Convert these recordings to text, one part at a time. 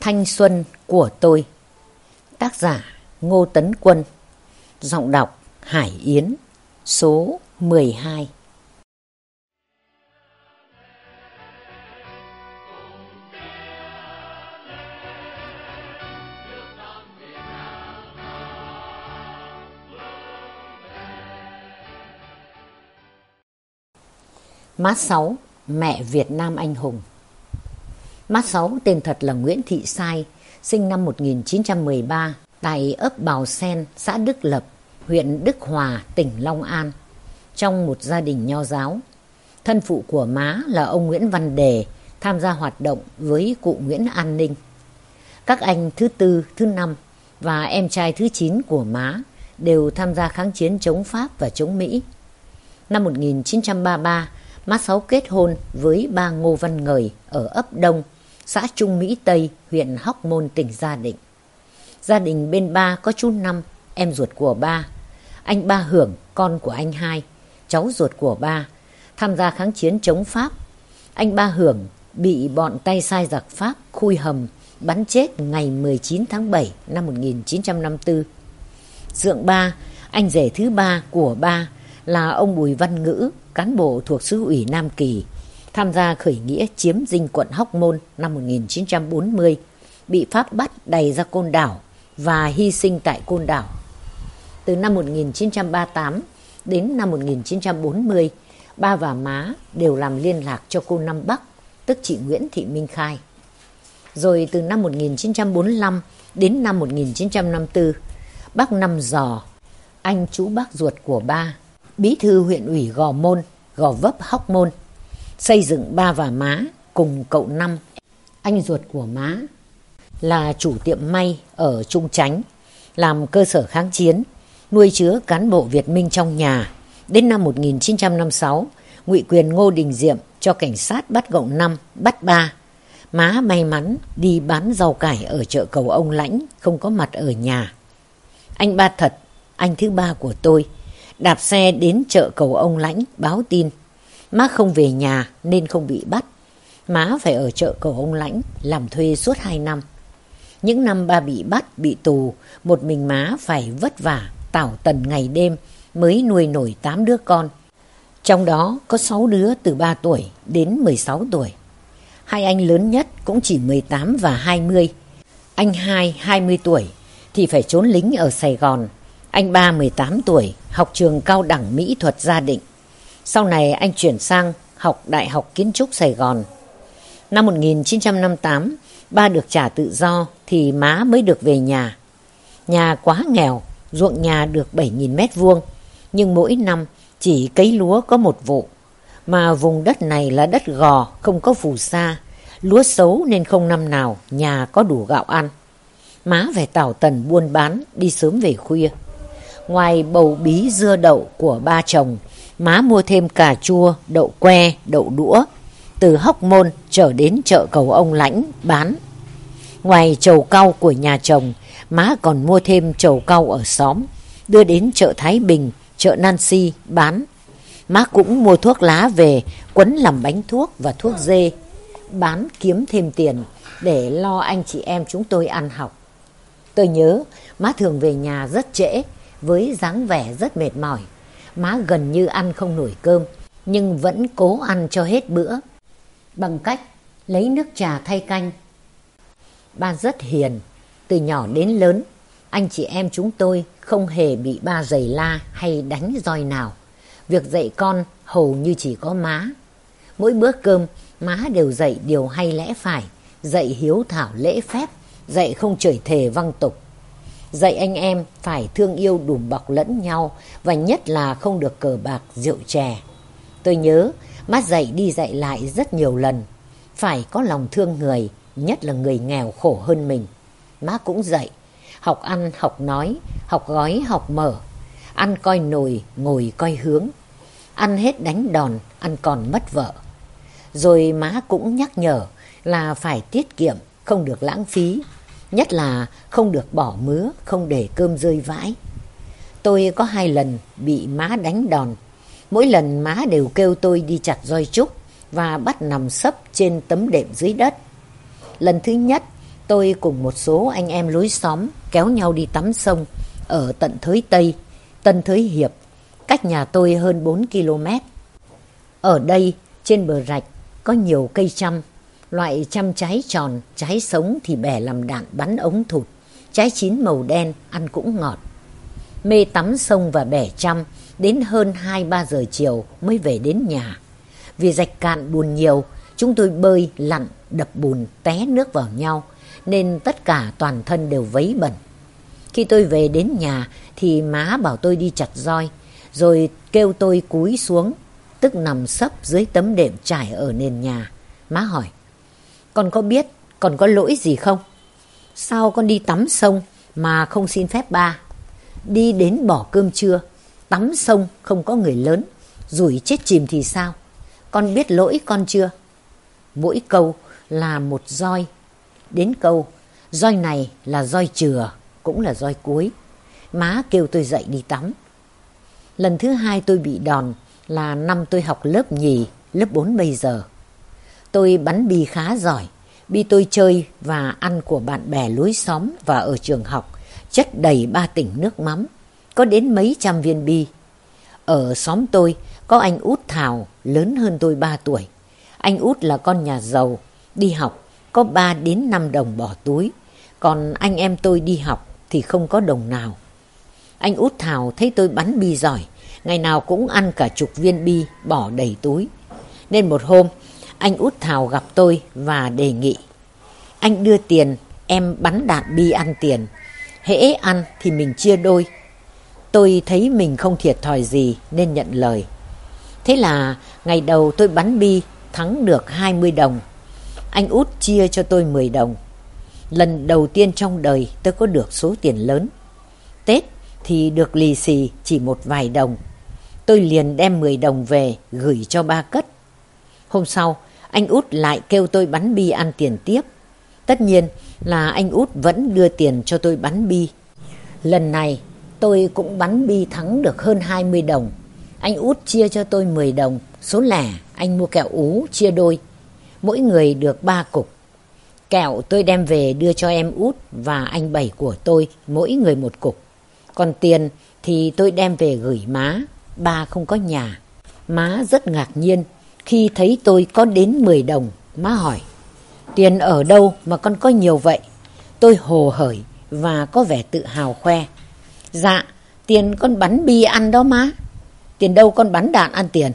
Thanh xuân của tôi. Tác giả Ngô Tấn Quân. Giọng đọc Hải Yến Số 12 Má Sáu, mẹ Việt Nam anh hùng. Má Sáu tên thật là Nguyễn Thị Sai, sinh năm 1913 tại ấp Bào Sen, xã Đức Lập, huyện Đức Hòa, tỉnh Long An, trong một gia đình nho giáo. Thân phụ của má là ông Nguyễn Văn Đề, tham gia hoạt động với cụ Nguyễn An Ninh. Các anh thứ tư, thứ năm và em trai thứ chín của má đều tham gia kháng chiến chống Pháp và chống Mỹ. Năm 1933, má Sáu kết hôn với ba Ngô Văn Ngời ở ấp Đông, xã Trung Mỹ Tây, huyện Hóc Môn, tỉnh Gia Định. Gia đình bên ba có chú Năm, em ruột của ba. Anh ba Hưởng, con của anh hai, cháu ruột của ba, tham gia kháng chiến chống Pháp. Anh ba Hưởng bị bọn tay sai giặc Pháp khui hầm bắn chết ngày 19 tháng 7 năm 1954. Dượng ba, anh rể thứ ba của ba là ông Bùi Văn Ngữ, cán bộ thuộc xứ ủy Nam Kỳ, tham gia khởi nghĩa chiếm dinh quận Hóc Môn năm 1940, bị Pháp bắt đầy ra Côn Đảo và hy sinh tại Côn Đảo. Từ năm 1938 đến năm 1940, ba và má đều làm liên lạc cho cô Năm Bắc, tức chị Nguyễn Thị Minh Khai. Rồi từ năm 1945 đến năm 1954, bác Năm Giò, anh chú bác ruột của ba, bí thư huyện ủy Gò Môn, Gò Vấp Hóc Môn, xây dựng ba và má cùng cậu Năm, anh ruột của má, là chủ tiệm may ở Trung Chánh, làm cơ sở kháng chiến, nuôi chứa cán bộ Việt Minh trong nhà. Đến năm 1956, ngụy quyền Ngô Đình Diệm cho cảnh sát bắt cậu năm, bắt ba. Má may mắn đi bán rau cải ở chợ cầu ông Lãnh, không có mặt ở nhà. Anh ba thật, anh thứ ba của tôi, đạp xe đến chợ cầu ông Lãnh báo tin. Má không về nhà nên không bị bắt. Má phải ở chợ cầu ông Lãnh làm thuê suốt hai năm. Những năm ba bị bắt, bị tù, một mình má phải vất vả, tảo tần ngày đêm mới nuôi nổi tám đứa con. Trong đó có sáu đứa từ ba tuổi đến mười sáu tuổi. Hai anh lớn nhất cũng chỉ mười tám và hai mươi Anh hai hai mươi tuổi thì phải trốn lính ở Sài Gòn. Anh ba mười tám tuổi, học trường cao đẳng mỹ thuật gia định. Sau này anh chuyển sang học Đại học Kiến trúc Sài Gòn. Năm 1958, ba được trả tự do thì má mới được về nhà. Nhà quá nghèo, ruộng nhà được 7.000 mét vuông, nhưng mỗi năm chỉ cấy lúa có một vụ. Mà vùng đất này là đất gò, không có phù sa, lúa xấu nên không năm nào nhà có đủ gạo ăn. Má phải tảo tần buôn bán, đi sớm về khuya. Ngoài bầu bí dưa đậu của ba chồng, má mua thêm cà chua, đậu que, đậu đũa, từ Hóc Môn trở đến chợ cầu ông Lãnh bán. Ngoài trầu cau của nhà chồng, má còn mua thêm trầu cau ở xóm, đưa đến chợ Thái Bình, chợ Nancy bán. Má cũng mua thuốc lá về, quấn làm bánh thuốc và thuốc dê, bán kiếm thêm tiền để lo anh chị em chúng tôi ăn học. Tôi nhớ má thường về nhà rất trễ, với dáng vẻ rất mệt mỏi. Má gần như ăn không nổi cơm, nhưng vẫn cố ăn cho hết bữa bằng cách lấy nước trà thay canh. Ba rất hiền, từ nhỏ đến lớn, anh chị em chúng tôi không hề bị ba giày la hay đánh roi nào. Việc dạy con hầu như chỉ có má. Mỗi bữa cơm, má đều dạy điều hay lẽ phải, dạy hiếu thảo lễ phép, dạy không chửi thề văng tục. Dạy anh em phải thương yêu đùm bọc lẫn nhau và nhất là không được cờ bạc rượu chè. Tôi nhớ Má dạy đi dạy lại rất nhiều lần. Phải có lòng thương người, nhất là người nghèo khổ hơn mình. Má cũng dạy. Học ăn, học nói, học gói, học mở. Ăn coi nồi, ngồi coi hướng. Ăn hết đánh đòn, ăn còn mất vợ. Rồi má cũng nhắc nhở là phải tiết kiệm, không được lãng phí. Nhất là không được bỏ mứa, không để cơm rơi vãi. Tôi có hai lần bị má đánh đòn Mỗi lần má đều kêu tôi đi chặt roi trúc và bắt nằm sấp trên tấm đệm dưới đất. Lần thứ nhất, tôi cùng một số anh em lối xóm kéo nhau đi tắm sông ở tận Thới Tây, Tân Thới Hiệp, cách nhà tôi hơn 4 km. Ở đây, trên bờ rạch, có nhiều cây chăm, loại chăm trái tròn, trái sống thì bẻ làm đạn bắn ống thụt, trái chín màu đen, ăn cũng ngọt. Mê tắm sông và bẻ chăm, đến hơn 2-3 giờ chiều mới về đến nhà. Vì rạch cạn buồn nhiều, chúng tôi bơi, lặn, đập bùn, té nước vào nhau, nên tất cả toàn thân đều vấy bẩn. Khi tôi về đến nhà thì má bảo tôi đi chặt roi, rồi kêu tôi cúi xuống, tức nằm sấp dưới tấm đệm trải ở nền nhà. Má hỏi, con có biết còn có lỗi gì không? Sao con đi tắm sông mà không xin phép ba? Đi đến bỏ cơm trưa, tắm sông không có người lớn, rủi chết chìm thì sao? Con biết lỗi con chưa? Mỗi câu là một roi. Đến câu, roi này là roi chừa, cũng là roi cuối. Má kêu tôi dậy đi tắm. Lần thứ hai tôi bị đòn là năm tôi học lớp nhì, lớp bốn bây giờ. Tôi bắn bi khá giỏi. Bi tôi chơi và ăn của bạn bè lối xóm và ở trường học, chất đầy ba tỉnh nước mắm, có đến mấy trăm viên bi. Ở xóm tôi có anh út Thảo lớn hơn tôi 3 tuổi. Anh út là con nhà giàu, đi học có 3 đến 5 đồng bỏ túi, còn anh em tôi đi học thì không có đồng nào. Anh út Thảo thấy tôi bắn bi giỏi, ngày nào cũng ăn cả chục viên bi bỏ đầy túi. Nên một hôm, anh út Thảo gặp tôi và đề nghị. Anh đưa tiền, em bắn đạn bi ăn tiền. Hễ ăn thì mình chia đôi. Tôi thấy mình không thiệt thòi gì nên nhận lời. Thế là ngày đầu tôi bắn bi thắng được 20 đồng. Anh út chia cho tôi 10 đồng. Lần đầu tiên trong đời tôi có được số tiền lớn. Tết thì được lì xì chỉ một vài đồng. Tôi liền đem 10 đồng về gửi cho ba cất. Hôm sau, anh út lại kêu tôi bắn bi ăn tiền tiếp. Tất nhiên là anh út vẫn đưa tiền cho tôi bắn bi. Lần này tôi cũng bắn bi thắng được hơn 20 đồng. Anh út chia cho tôi 10 đồng, số lẻ anh mua kẹo ú chia đôi. Mỗi người được ba cục. Kẹo tôi đem về đưa cho em út và anh bảy của tôi, mỗi người một cục. Còn tiền thì tôi đem về gửi má, ba không có nhà. Má rất ngạc nhiên khi thấy tôi có đến 10 đồng. Má hỏi, tiền ở đâu mà con có nhiều vậy? Tôi hồ hởi và có vẻ tự hào khoe. Dạ, tiền con bắn bi ăn đó má. Tiền đâu con bắn đạn ăn tiền?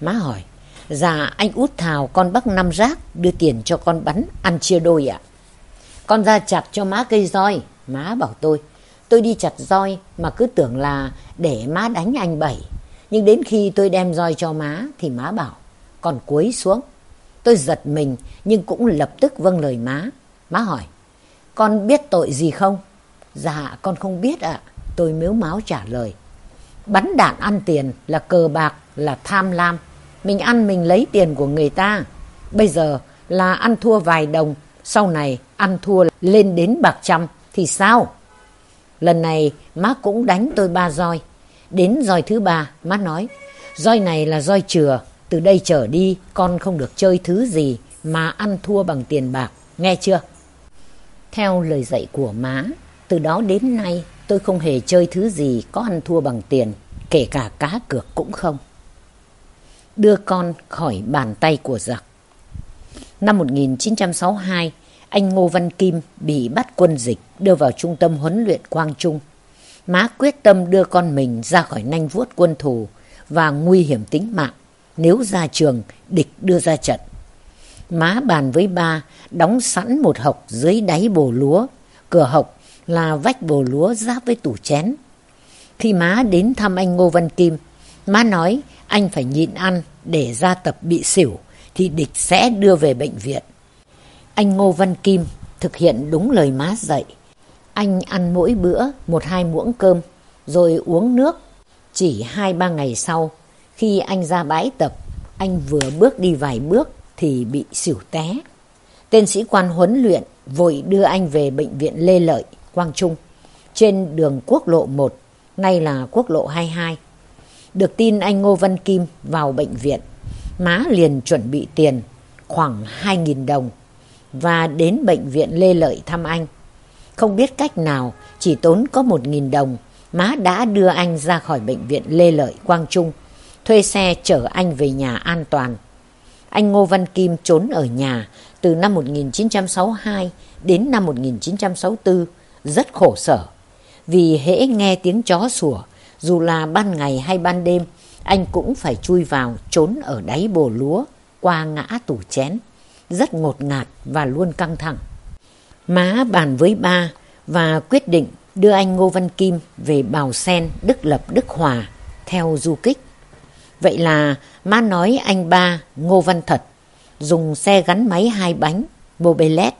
Má hỏi, dạ anh út thào con bắc năm rác đưa tiền cho con bắn ăn chia đôi ạ. Con ra chặt cho má cây roi. Má bảo tôi, tôi đi chặt roi mà cứ tưởng là để má đánh anh Bảy. Nhưng đến khi tôi đem roi cho má thì má bảo, còn cúi xuống. Tôi giật mình nhưng cũng lập tức vâng lời má. Má hỏi, con biết tội gì không? Dạ con không biết ạ. Tôi mếu máu trả lời. Bắn đạn ăn tiền là cờ bạc, là tham lam. Mình ăn mình lấy tiền của người ta. Bây giờ là ăn thua vài đồng, sau này ăn thua lên đến bạc trăm thì sao? Lần này má cũng đánh tôi ba roi. Đến roi thứ ba, má nói, roi này là roi chừa, từ đây trở đi con không được chơi thứ gì mà ăn thua bằng tiền bạc, nghe chưa? Theo lời dạy của má, từ đó đến nay tôi không hề chơi thứ gì có ăn thua bằng tiền, kể cả cá cược cũng không. Đưa con khỏi bàn tay của giặc. Năm 1962, anh Ngô Văn Kim bị bắt quân dịch đưa vào trung tâm huấn luyện Quang Trung. Má quyết tâm đưa con mình ra khỏi nanh vuốt quân thù và nguy hiểm tính mạng nếu ra trường địch đưa ra trận. Má bàn với ba đóng sẵn một hộc dưới đáy bồ lúa, cửa hộc là vách bồ lúa giáp với tủ chén. Khi má đến thăm anh Ngô Văn Kim, má nói anh phải nhịn ăn để ra tập bị xỉu thì địch sẽ đưa về bệnh viện. Anh Ngô Văn Kim thực hiện đúng lời má dạy. Anh ăn mỗi bữa một hai muỗng cơm rồi uống nước. Chỉ hai ba ngày sau, khi anh ra bãi tập, anh vừa bước đi vài bước thì bị xỉu té. Tên sĩ quan huấn luyện vội đưa anh về bệnh viện Lê Lợi, Quang Trung, trên đường quốc lộ 1, nay là quốc lộ 22. Được tin anh Ngô Văn Kim vào bệnh viện, má liền chuẩn bị tiền khoảng 2.000 đồng và đến bệnh viện Lê Lợi thăm anh. Không biết cách nào, chỉ tốn có một nghìn đồng, má đã đưa anh ra khỏi bệnh viện Lê Lợi Quang Trung, thuê xe chở anh về nhà an toàn. Anh Ngô Văn Kim trốn ở nhà từ năm 1962 đến năm 1964, rất khổ sở. Vì hễ nghe tiếng chó sủa, dù là ban ngày hay ban đêm, anh cũng phải chui vào trốn ở đáy bồ lúa qua ngã tủ chén. Rất ngột ngạt và luôn căng thẳng. Má bàn với ba và quyết định đưa anh Ngô Văn Kim về Bào Sen, Đức Lập, Đức Hòa theo du kích. Vậy là má nói anh ba Ngô Văn Thật dùng xe gắn máy hai bánh Bobelet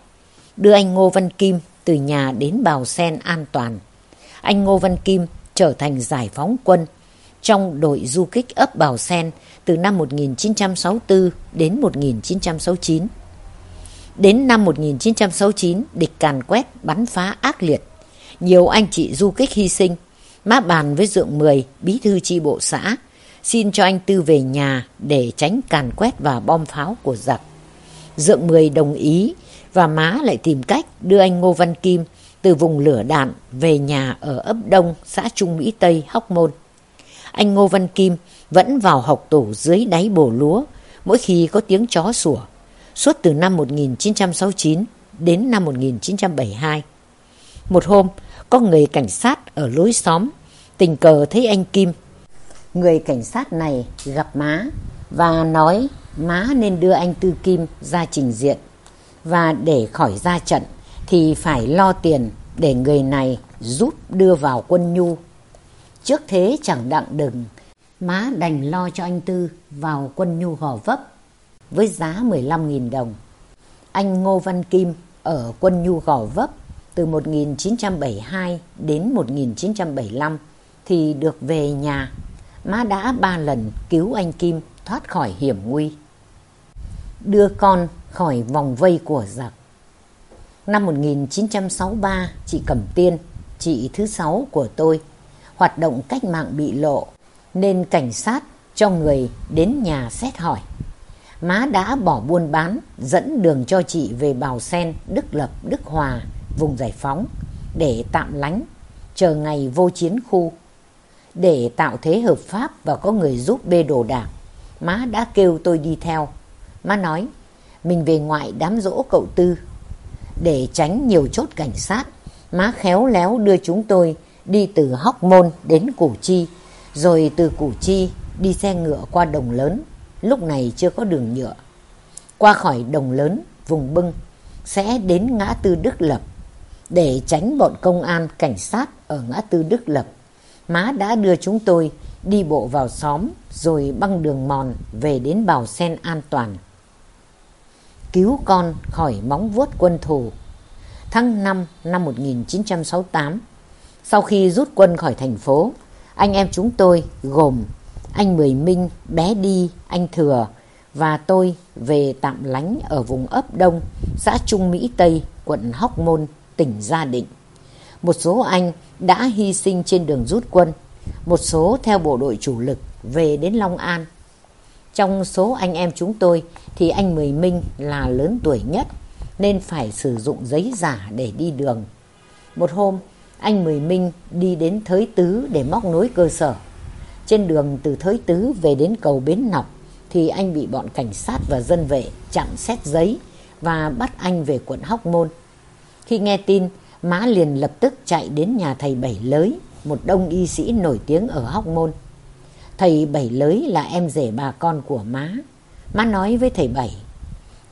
đưa anh Ngô Văn Kim từ nhà đến Bào Sen an toàn. Anh Ngô Văn Kim trở thành giải phóng quân trong đội du kích ấp Bào Sen từ năm 1964 đến 1969. Đến năm 1969, địch càn quét bắn phá ác liệt. Nhiều anh chị du kích hy sinh. Má bàn với Dượng Mười, bí thư chi bộ xã, xin cho anh Tư về nhà để tránh càn quét và bom pháo của giặc. Dượng Mười đồng ý và má lại tìm cách đưa anh Ngô Văn Kim từ vùng lửa đạn về nhà ở ấp Đông, xã Trung Mỹ Tây, Hóc Môn. Anh Ngô Văn Kim vẫn vào học tủ dưới đáy bồ lúa mỗi khi có tiếng chó sủa, suốt từ năm 1969 đến năm 1972. Một hôm, có người cảnh sát ở lối xóm tình cờ thấy anh Kim. Người cảnh sát này gặp má và nói má nên đưa anh Tư Kim ra trình diện và để khỏi ra trận thì phải lo tiền để người này giúp đưa vào quân nhu. Trước thế chẳng đặng đừng, má đành lo cho anh Tư vào quân nhu gò vấp với giá 15.000 đồng. Anh Ngô Văn Kim ở quân nhu gò vấp từ 1972 đến 1975 thì được về nhà. Má đã ba lần cứu anh Kim thoát khỏi hiểm nguy. Đưa con khỏi vòng vây của giặc. Năm 1963, chị Cẩm Tiên, chị thứ sáu của tôi, hoạt động cách mạng bị lộ, nên cảnh sát cho người đến nhà xét hỏi. Má đã bỏ buôn bán, dẫn đường cho chị về Bào Sen, Đức Lập, Đức Hòa, vùng giải phóng, để tạm lánh, chờ ngày vô chiến khu. Để tạo thế hợp pháp và có người giúp bê đồ đạc, má đã kêu tôi đi theo. Má nói, mình về ngoại đám rỗ cậu Tư. Để tránh nhiều chốt cảnh sát, má khéo léo đưa chúng tôi đi từ Hóc Môn đến Củ Chi, rồi từ Củ Chi đi xe ngựa qua Đồng Lớn, lúc này chưa có đường nhựa. Qua khỏi Đồng Lớn, vùng bưng, sẽ đến ngã tư Đức Lập. Để tránh bọn công an, cảnh sát ở ngã tư Đức Lập, má đã đưa chúng tôi đi bộ vào xóm rồi băng đường mòn về đến Bào Sen an toàn cứu con khỏi móng vuốt quân thù. Tháng 5 năm 1968, sau khi rút quân khỏi thành phố, anh em chúng tôi gồm anh Mười Minh, bé Đi, anh Thừa và tôi về tạm lánh ở vùng ấp Đông, xã Trung Mỹ Tây, quận Hóc Môn, tỉnh Gia Định. Một số anh đã hy sinh trên đường rút quân, một số theo bộ đội chủ lực về đến Long An. Trong số anh em chúng tôi thì anh Mười Minh là lớn tuổi nhất nên phải sử dụng giấy giả để đi đường. Một hôm, anh Mười Minh đi đến Thới Tứ để móc nối cơ sở. Trên đường từ Thới Tứ về đến cầu Bến Nọc thì anh bị bọn cảnh sát và dân vệ chặn xét giấy và bắt anh về quận Hóc Môn. Khi nghe tin, má liền lập tức chạy đến nhà thầy Bảy Lới, một đông y sĩ nổi tiếng ở Hóc Môn. Thầy Bảy Lới là em rể bà con của má. Má nói với thầy Bảy,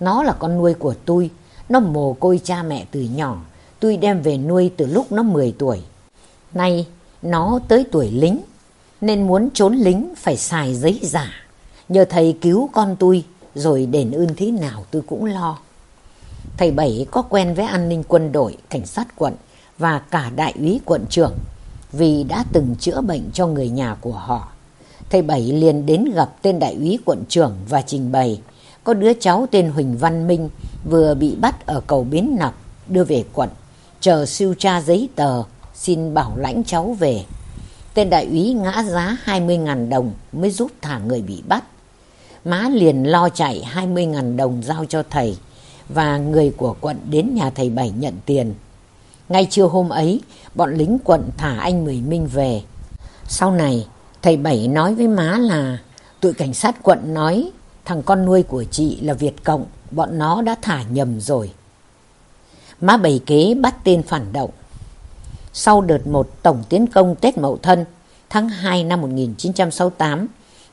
nó là con nuôi của tôi, nó mồ côi cha mẹ từ nhỏ, tôi đem về nuôi từ lúc nó 10 tuổi. Nay nó tới tuổi lính, nên muốn trốn lính phải xài giấy giả. Nhờ thầy cứu con tôi, rồi đền ơn thế nào tôi cũng lo. Thầy Bảy có quen với an ninh quân đội, cảnh sát quận và cả đại úy quận trưởng vì đã từng chữa bệnh cho người nhà của họ. Thầy Bảy liền đến gặp tên đại úy quận trưởng và trình bày có đứa cháu tên Huỳnh Văn Minh vừa bị bắt ở cầu Bến Nọc đưa về quận, chờ siêu tra giấy tờ, xin bảo lãnh cháu về. Tên đại úy ngã giá 20.000 đồng mới giúp thả người bị bắt. Má liền lo chạy 20.000 đồng giao cho thầy và người của quận đến nhà thầy Bảy nhận tiền. Ngay trưa hôm ấy, bọn lính quận thả anh Mười Minh về. Sau này, thầy Bảy nói với má là tụi cảnh sát quận nói thằng con nuôi của chị là Việt Cộng, bọn nó đã thả nhầm rồi. Má Bảy kế bắt tên phản động. Sau đợt một tổng tiến công Tết Mậu Thân, tháng 2 năm 1968,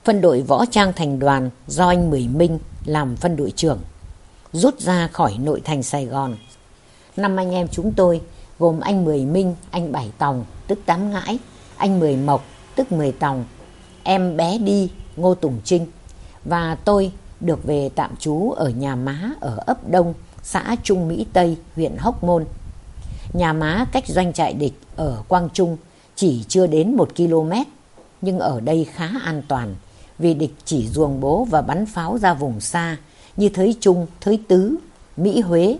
phân đội võ trang thành đoàn do anh Mười Minh làm phân đội trưởng, rút ra khỏi nội thành Sài Gòn. Năm anh em chúng tôi gồm anh Mười Minh, anh Bảy Tòng, tức Tám Ngãi, anh Mười Mộc, tức Mười Tòng, em bé Đi, Ngô Tùng Trinh và tôi được về tạm trú ở nhà má ở ấp Đông, xã Trung Mỹ Tây, huyện Hóc Môn. Nhà má cách doanh trại địch ở Quang Trung chỉ chưa đến một km, nhưng ở đây khá an toàn vì địch chỉ ruồng bố và bắn pháo ra vùng xa như Thới Trung, Thới Tứ, Mỹ Huế,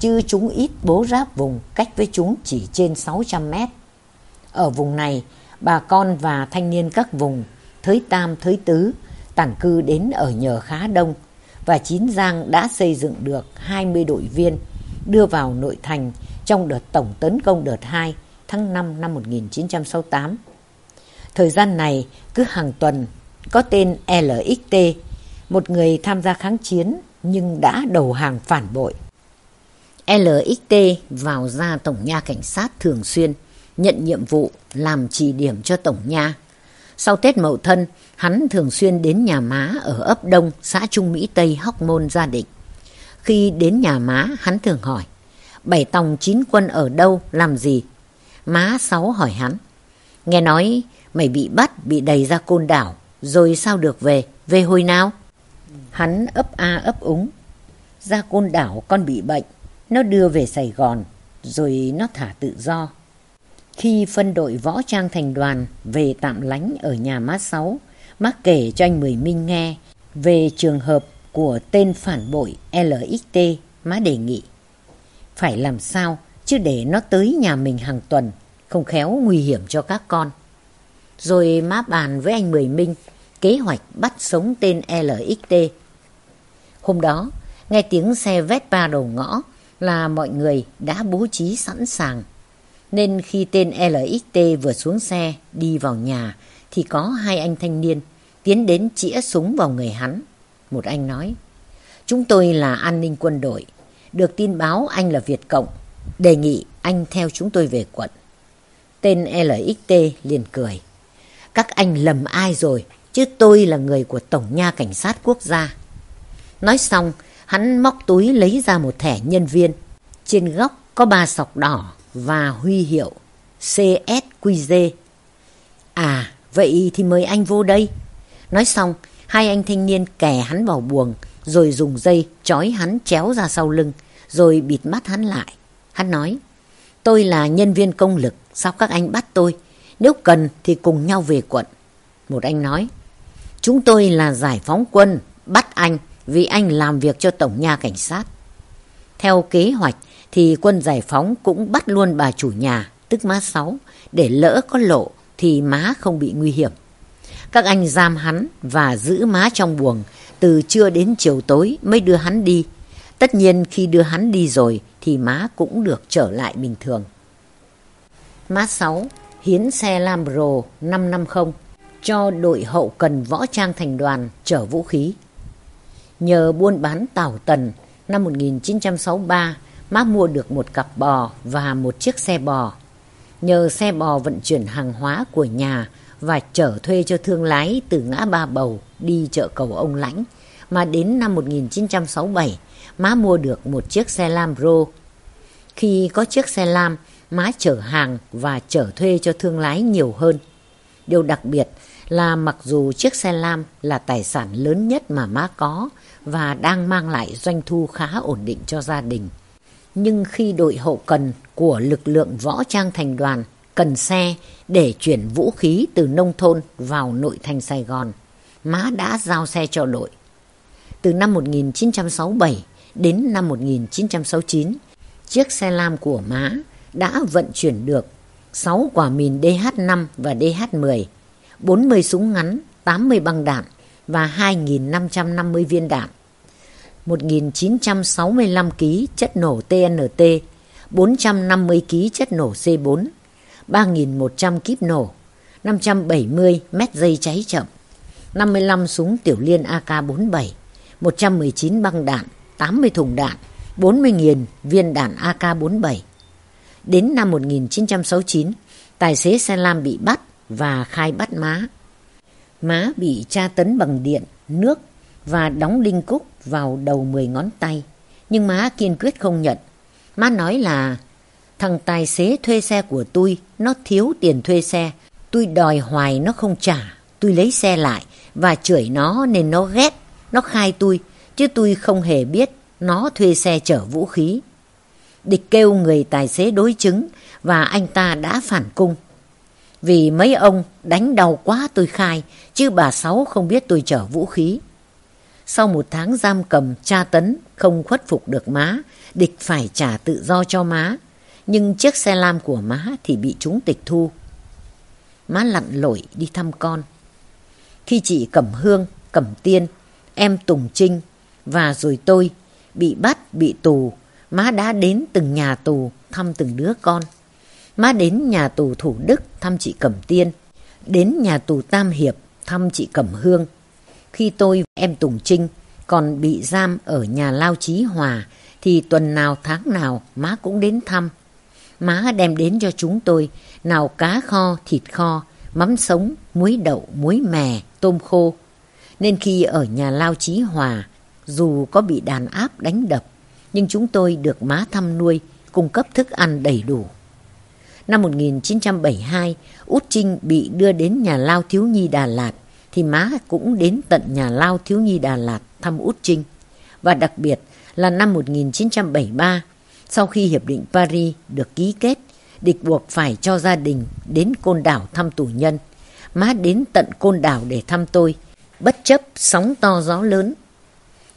chứ chúng ít bố ráp vùng cách với chúng chỉ trên 600 mét. Ở vùng này, bà con và thanh niên các vùng Thới Tam, Thới Tứ tản cư đến ở nhờ khá đông và Chín Giang đã xây dựng được 20 đội viên đưa vào nội thành trong đợt tổng tấn công đợt 2 tháng 5 năm 1968. Thời gian này cứ hàng tuần có tên LXT, một người tham gia kháng chiến nhưng đã đầu hàng phản bội. LXT vào ra Tổng nha Cảnh sát thường xuyên, nhận nhiệm vụ làm chỉ điểm cho Tổng nha. Sau Tết Mậu Thân, hắn thường xuyên đến nhà má ở ấp Đông, xã Trung Mỹ Tây, Hóc Môn gia định. Khi đến nhà má, hắn thường hỏi, bảy tòng chín quân ở đâu, làm gì? Má Sáu hỏi hắn, nghe nói mày bị bắt, bị đầy ra côn đảo, rồi sao được về, về hồi nào? Hắn ấp a ấp úng, ra côn đảo con bị bệnh, nó đưa về Sài Gòn, rồi nó thả tự do. Khi phân đội võ trang thành đoàn về tạm lánh ở nhà má Sáu, má kể cho anh Mười Minh nghe về trường hợp của tên phản bội LXT má đề nghị. Phải làm sao chứ để nó tới nhà mình hàng tuần, không khéo nguy hiểm cho các con. Rồi má bàn với anh Mười Minh kế hoạch bắt sống tên LXT. Hôm đó, nghe tiếng xe vét ba đầu ngõ là mọi người đã bố trí sẵn sàng. Nên khi tên LXT vừa xuống xe đi vào nhà thì có hai anh thanh niên tiến đến chĩa súng vào người hắn. Một anh nói, chúng tôi là an ninh quân đội, được tin báo anh là Việt Cộng, đề nghị anh theo chúng tôi về quận. Tên LXT liền cười, các anh lầm ai rồi, chứ tôi là người của Tổng nha Cảnh sát Quốc gia. Nói xong, hắn móc túi lấy ra một thẻ nhân viên. Trên góc có ba sọc đỏ và huy hiệu CSQG. À, vậy thì mời anh vô đây. Nói xong, hai anh thanh niên kè hắn vào buồng, rồi dùng dây trói hắn chéo ra sau lưng, rồi bịt mắt hắn lại. Hắn nói, tôi là nhân viên công lực, sao các anh bắt tôi? Nếu cần thì cùng nhau về quận. Một anh nói, chúng tôi là giải phóng quân, bắt anh vì anh làm việc cho Tổng nha Cảnh sát. Theo kế hoạch thì quân giải phóng cũng bắt luôn bà chủ nhà, tức má Sáu, để lỡ có lộ thì má không bị nguy hiểm. Các anh giam hắn và giữ má trong buồng từ trưa đến chiều tối mới đưa hắn đi. Tất nhiên khi đưa hắn đi rồi thì má cũng được trở lại bình thường. Má Sáu hiến xe Lambro 550 cho đội hậu cần võ trang thành đoàn chở vũ khí. Nhờ buôn bán tảo tần, năm 1963, má mua được một cặp bò và một chiếc xe bò. Nhờ xe bò vận chuyển hàng hóa của nhà và chở thuê cho thương lái từ ngã ba bầu đi chợ cầu ông Lãnh, mà đến năm 1967, má mua được một chiếc xe Lam Rô. Khi có chiếc xe Lam, má chở hàng và chở thuê cho thương lái nhiều hơn. Điều đặc biệt là mặc dù chiếc xe lam là tài sản lớn nhất mà má có và đang mang lại doanh thu khá ổn định cho gia đình. Nhưng khi đội hậu cần của lực lượng võ trang thành đoàn cần xe để chuyển vũ khí từ nông thôn vào nội thành Sài Gòn, má đã giao xe cho đội. Từ năm 1967 đến năm 1969, chiếc xe lam của má đã vận chuyển được 6 quả mìn DH5 và DH10, 40 súng ngắn, 80 băng đạn và 2.550 viên đạn. 1.965 kg chất nổ TNT, 450 kg chất nổ C4, 3.100 kíp nổ, 570 mét dây cháy chậm, 55 súng tiểu liên AK-47, 119 băng đạn, 80 thùng đạn, 40.000 viên đạn AK-47. Đến năm 1969, tài xế xe lam bị bắt và khai bắt má. Má bị tra tấn bằng điện, nước và đóng đinh cúc vào đầu 10 ngón tay. Nhưng má kiên quyết không nhận. Má nói là thằng tài xế thuê xe của tôi, nó thiếu tiền thuê xe. Tôi đòi hoài nó không trả. Tôi lấy xe lại và chửi nó nên nó ghét. Nó khai tôi, chứ tôi không hề biết nó thuê xe chở vũ khí. Địch kêu người tài xế đối chứng và anh ta đã phản cung. Vì mấy ông đánh đau quá tôi khai, chứ bà Sáu không biết tôi chở vũ khí. Sau một tháng giam cầm, tra tấn, không khuất phục được má, địch phải trả tự do cho má. Nhưng chiếc xe lam của má thì bị chúng tịch thu. Má lặn lội đi thăm con. Khi chị Cẩm Hương, Cẩm Tiên, em Tùng Trinh và rồi tôi bị bắt, bị tù, má đã đến từng nhà tù thăm từng đứa con. Má đến nhà tù Thủ Đức thăm chị Cẩm Tiên, đến nhà tù Tam Hiệp thăm chị Cẩm Hương. Khi tôi, em Tùng Trinh, còn bị giam ở nhà Lao Chí Hòa, thì tuần nào tháng nào má cũng đến thăm. Má đem đến cho chúng tôi nào cá kho, thịt kho, mắm sống, muối đậu, muối mè, tôm khô. Nên khi ở nhà Lao Chí Hòa, dù có bị đàn áp đánh đập, nhưng chúng tôi được má thăm nuôi, cung cấp thức ăn đầy đủ. Năm 1972, Út Trinh bị đưa đến nhà Lao Thiếu Nhi Đà Lạt, thì má cũng đến tận nhà Lao Thiếu Nhi Đà Lạt thăm Út Trinh. Và đặc biệt là năm 1973, sau khi Hiệp định Paris được ký kết, địch buộc phải cho gia đình đến Côn Đảo thăm tù nhân. Má đến tận Côn Đảo để thăm tôi, bất chấp sóng to gió lớn.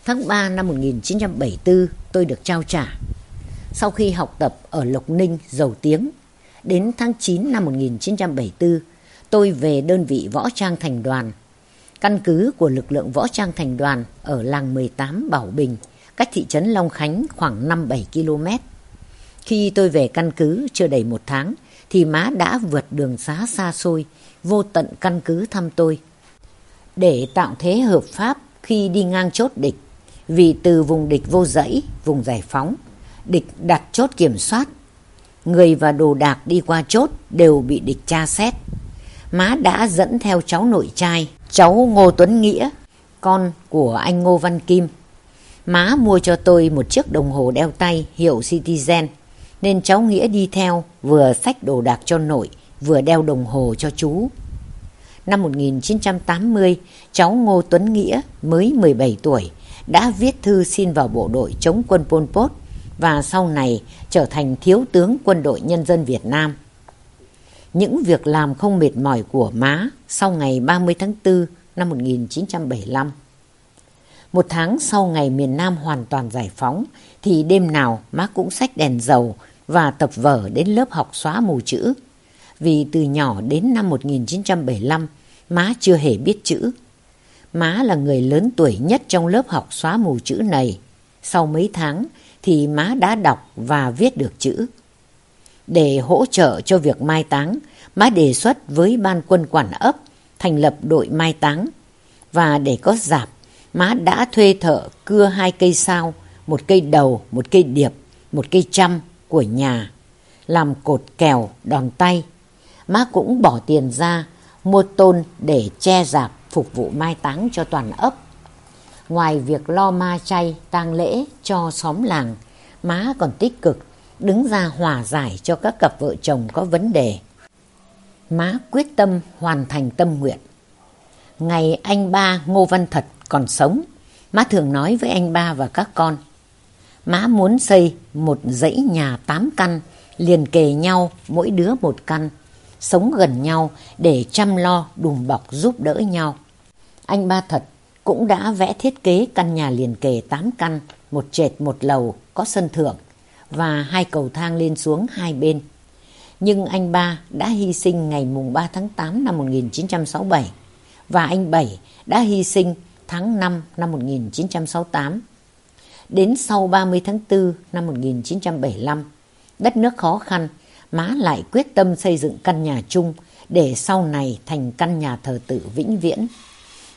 Tháng 3 năm 1974, tôi được trao trả. Sau khi học tập ở Lộc Ninh, giàu Tiếng, đến tháng 9 năm 1974, tôi về đơn vị võ trang thành đoàn. Căn cứ của lực lượng võ trang thành đoàn ở làng 18 Bảo Bình, cách thị trấn Long Khánh khoảng 5-7 km. Khi tôi về căn cứ chưa đầy một tháng, thì má đã vượt đường xá xa xôi, vô tận căn cứ thăm tôi. Để tạo thế hợp pháp khi đi ngang chốt địch, vì từ vùng địch vô dãy, vùng giải phóng, địch đặt chốt kiểm soát người và đồ đạc đi qua chốt đều bị địch tra xét. Má đã dẫn theo cháu nội trai, cháu Ngô Tuấn Nghĩa, con của anh Ngô Văn Kim. Má mua cho tôi một chiếc đồng hồ đeo tay hiệu Citizen, nên cháu Nghĩa đi theo vừa xách đồ đạc cho nội, vừa đeo đồng hồ cho chú. Năm 1980, cháu Ngô Tuấn Nghĩa mới 17 tuổi, đã viết thư xin vào bộ đội chống quân Pol Pot và sau này trở thành thiếu tướng quân đội nhân dân Việt Nam. Những việc làm không mệt mỏi của má sau ngày 30 tháng 4 năm 1975. Một tháng sau ngày miền Nam hoàn toàn giải phóng, thì đêm nào má cũng xách đèn dầu và tập vở đến lớp học xóa mù chữ. Vì từ nhỏ đến năm 1975 má chưa hề biết chữ. Má là người lớn tuổi nhất trong lớp học xóa mù chữ này. Sau mấy tháng thì má đã đọc và viết được chữ. Để hỗ trợ cho việc mai táng, má đề xuất với ban quân quản ấp thành lập đội mai táng. Và để có giạp, má đã thuê thợ cưa hai cây sao, một cây đầu, một cây điệp, một cây trăm của nhà, làm cột kèo, đòn tay. Má cũng bỏ tiền ra, mua tôn để che dạp phục vụ mai táng cho toàn ấp. Ngoài việc lo ma chay, tang lễ cho xóm làng, má còn tích cực đứng ra hòa giải cho các cặp vợ chồng có vấn đề. Má quyết tâm hoàn thành tâm nguyện. Ngày anh ba Ngô Văn Thật còn sống, má thường nói với anh ba và các con. Má muốn xây một dãy nhà tám căn, liền kề nhau mỗi đứa một căn, sống gần nhau để chăm lo đùm bọc giúp đỡ nhau. Anh ba Thật cũng đã vẽ thiết kế căn nhà liền kề 8 căn, một trệt một lầu, có sân thượng và hai cầu thang lên xuống hai bên. Nhưng anh ba đã hy sinh ngày mùng 3 tháng 8 năm 1967 và anh Bảy đã hy sinh tháng 5 năm 1968. Đến sau 30 tháng 4 năm 1975, đất nước khó khăn, má lại quyết tâm xây dựng căn nhà chung để sau này thành căn nhà thờ tự vĩnh viễn.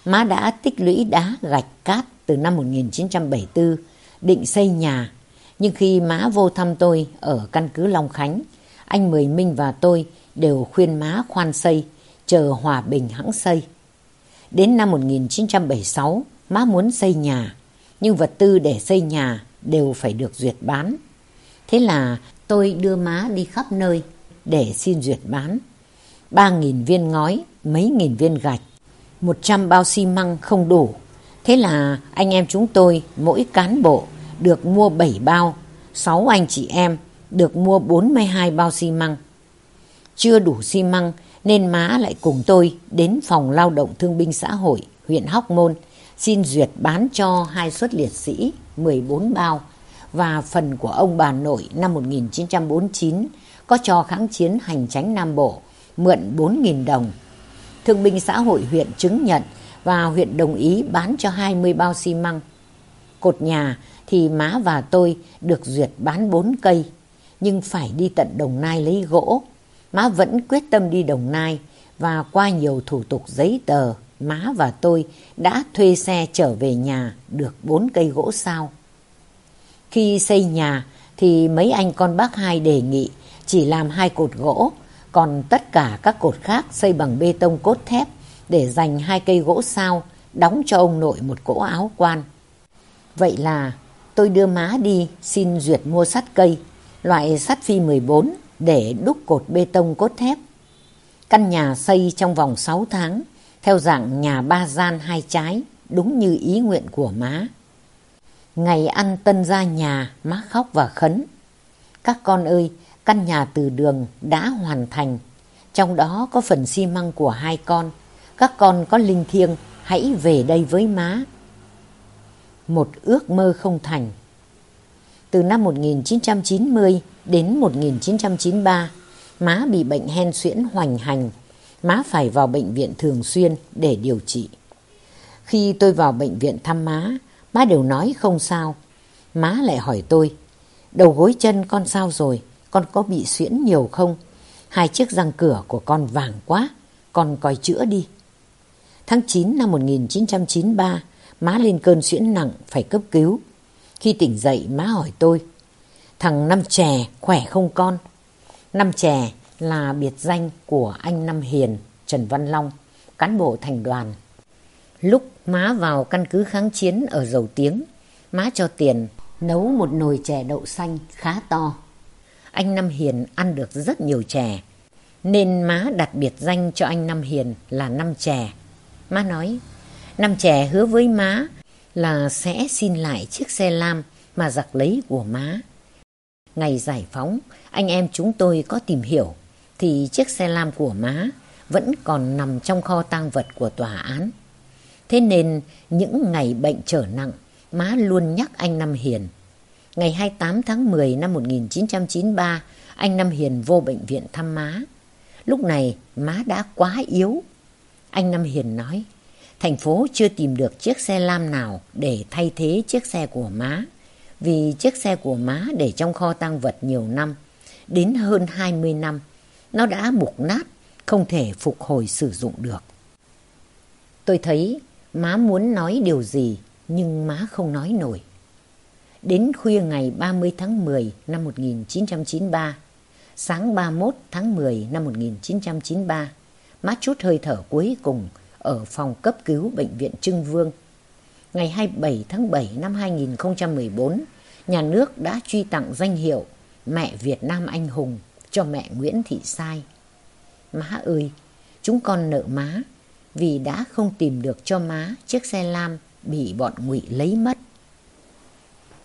Má đã tích lũy đá gạch cát từ năm 1974 định xây nhà. Nhưng khi má vô thăm tôi ở căn cứ Long Khánh, anh Mười Minh và tôi đều khuyên má khoan xây, chờ hòa bình hãng xây. Đến năm 1976, má muốn xây nhà, nhưng vật tư để xây nhà đều phải được duyệt bán. Thế là tôi đưa má đi khắp nơi để xin duyệt bán. Ba nghìn viên ngói, mấy nghìn viên gạch, một trăm bao xi măng không đủ. Thế là anh em chúng tôi, mỗi cán bộ được mua bảy bao, sáu anh chị em được mua bốn mươi hai bao xi măng. Chưa đủ xi măng nên má lại cùng tôi đến phòng lao động thương binh xã hội huyện Hóc Môn xin duyệt bán cho hai suất liệt sĩ 14 bao và phần của ông bà nội năm 1949 có cho kháng chiến hành tránh Nam Bộ mượn 4.000 đồng. Thương binh xã hội huyện chứng nhận và huyện đồng ý bán cho 20 bao xi măng. Cột nhà thì má và tôi được duyệt bán 4 cây, nhưng phải đi tận Đồng Nai lấy gỗ. Má vẫn quyết tâm đi Đồng Nai và qua nhiều thủ tục giấy tờ, má và tôi đã thuê xe trở về nhà được 4 cây gỗ sao. Khi xây nhà thì mấy anh con bác hai đề nghị chỉ làm hai cột gỗ, còn tất cả các cột khác xây bằng bê tông cốt thép để dành hai cây gỗ sao đóng cho ông nội một cỗ áo quan. Vậy là tôi đưa má đi xin duyệt mua sắt cây, loại sắt phi 14 để đúc cột bê tông cốt thép. Căn nhà xây trong vòng 6 tháng, theo dạng nhà ba gian hai trái, đúng như ý nguyện của má. Ngày ăn tân ra nhà, má khóc và khấn. Các con ơi, căn nhà từ đường đã hoàn thành. Trong đó có phần xi măng của hai con. Các con có linh thiêng, hãy về đây với má. Một ước mơ không thành. Từ năm 1990 đến 1993, má bị bệnh hen suyễn hoành hành. Má phải vào bệnh viện thường xuyên để điều trị. Khi tôi vào bệnh viện thăm má, má đều nói không sao. Má lại hỏi tôi, đầu gối chân con sao rồi, con có bị suyễn nhiều không? Hai chiếc răng cửa của con vàng quá, con coi chữa đi. Tháng 9 năm 1993, má lên cơn suyễn nặng phải cấp cứu. Khi tỉnh dậy má hỏi tôi, thằng Năm Chè khỏe không con? Năm Chè là biệt danh của anh Năm Hiền, Trần Văn Long, cán bộ thành đoàn. Lúc má vào căn cứ kháng chiến ở Dầu Tiếng, má cho tiền nấu một nồi chè đậu xanh khá to. Anh Năm Hiền ăn được rất nhiều chè, nên má đặt biệt danh cho anh Năm Hiền là Năm Chè. Má nói, Năm Chè hứa với má là sẽ xin lại chiếc xe lam mà giặc lấy của má. Ngày giải phóng, anh em chúng tôi có tìm hiểu thì chiếc xe lam của má vẫn còn nằm trong kho tang vật của tòa án. Thế nên những ngày bệnh trở nặng, má luôn nhắc anh Năm Hiền. Ngày 28 tháng 10 năm 1993, anh Năm Hiền vô bệnh viện thăm má. Lúc này má đã quá yếu. Anh Năm Hiền nói, thành phố chưa tìm được chiếc xe lam nào để thay thế chiếc xe của má. Vì chiếc xe của má để trong kho tang vật nhiều năm, đến hơn 20 năm, nó đã mục nát, không thể phục hồi sử dụng được. Tôi thấy má muốn nói điều gì nhưng má không nói nổi. Đến khuya ngày 30 tháng 10 năm 1993, sáng 31 tháng 10 năm 1993, má chút hơi thở cuối cùng ở phòng cấp cứu Bệnh viện Trưng Vương. Ngày 27 tháng 7 năm 2014, nhà nước đã truy tặng danh hiệu Mẹ Việt Nam Anh Hùng cho mẹ Nguyễn Thị Sai. Má ơi, chúng con nợ má vì đã không tìm được cho má chiếc xe lam bị bọn ngụy lấy mất.